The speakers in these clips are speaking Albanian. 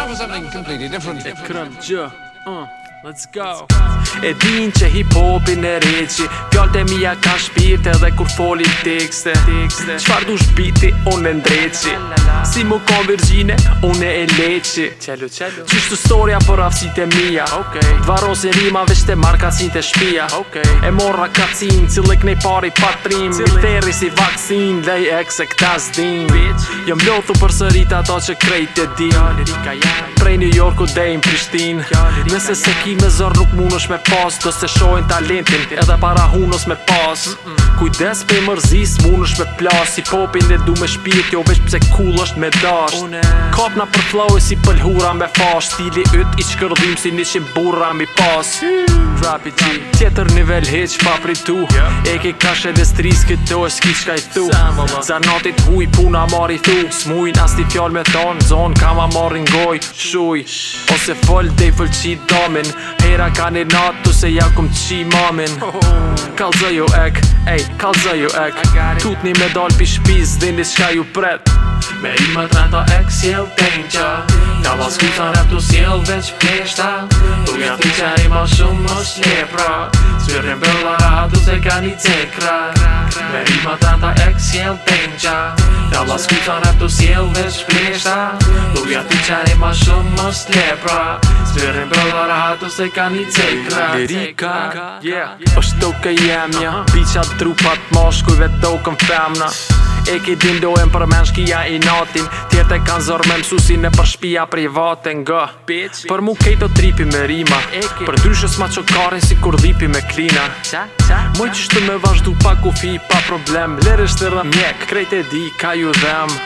that was something completely different. Ekrancı. Uh. Ah. Let's go E din që hip hopin e reqi Pjallët e mija ka shpirët edhe kur foli tekste Qfar du shbiti unë me ndreqi Si mu kon virgjine unë e leqi Qelu qelu Qishtu storja për afsit e mija okay. Dvaron si rima vesht e marka si të shpia okay. E morra kacin cilë kënej pari patrim Mi theri si vaksin lej e kse këta zdim Jëm jo lothu për sërit ato që krejt e din Prej New Yorku dhe Prishtin Nëse se ki ki me zër nuk mund është me pas Do se shojnë talentin edhe para hun është me pas Kujdes për mërzis mund është me plas Si popin dhe du me shpirt jo veç pëse cool është me dasht oh, Kap na për flow e si pëllhura me fash Stili ytë i shkërdim si një qim burra mi pas Trap i ti Tjetër nivel heq pa pritu E ke kash edhe stris këto e s'ki qka i thu Zanatit huj puna mar i thu Smujn as ti fjall me ton zonë kam a marrin goj Shuj Ose fol dhe i damin Hera ka një natu se ja kum qi mamin Kalzë ju ek, ej, kalzë ju ek Tut një medal pi shpiz, dini shka ju pret Me i më trata ek, s'jel tenqa Ka vas kuta rap tu s'jel veç pleshta Tu nga ti qa i ma shumë më shlepra Smyrën bëllara, tu se ka një cekra Me i më trata ek, s'jel tenqa Nga vla skuqara të sjell dhe shpeshta Lulja ti qare ma shumë më slepra Sërën brodha rahat ose ka një cekra Lirika, yeah, është yeah. do ke jemja uh -huh. trupat moshkujve do këm femna E ki din dohem për men shkia i natin Tjerët e kanë zor me mësusin e për shpia private nga Bitch. Për mu kejto tripi me rima Eki. Për dryshë s'ma që karin si kur dhipi me klina Moj qështë me vazhdu pa kufi pa problem Lerështë të rëm mjek, krejt e di ka ju dhem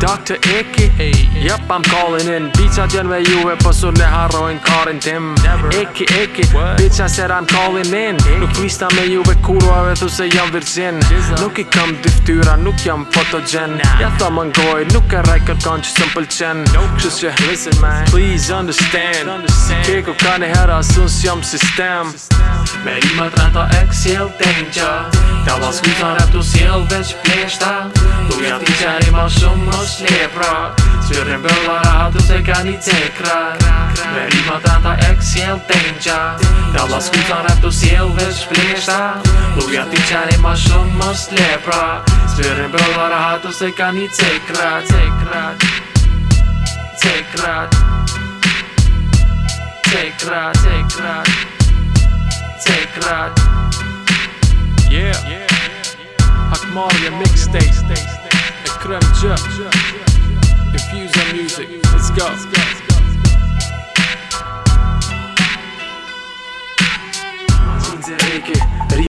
Dr. Eki hey. Yep, I'm calling in Bitch, I done with you Po su ne harrojn' karin tim Eki, Eki Bitch, I said I'm calling in Eki. Nuk lista me ju ve kuru Ave thu se jam virgin Nuk i kam dyftyra Nuk jam fotogen nah. Ja tha më Nuk e rej kanë që sëm pëlqen nope, Listen, man Please understand, understand. ka ne hera Asun si jam system Me rima të rënta jel danger Ta vas kujta rap të si jel veç pleshta Nuk janë ti qani ma shumë o s'lebra S'pjërën bëllar a hatu se ka një tsekrat Me rrimat anë ta ekshjel tenqa Da las kuzan eftu s'jel vesh pleshta Nuk janë ti qani ma shumë o s'lebra S'pjërën bëllar a hatu se ka një tsekrat Tsekrat Tsekrat Tsekrat Tsekrat Tsekrat Yeah Hak marrë një Kremcha. Infuse our music. Let's go.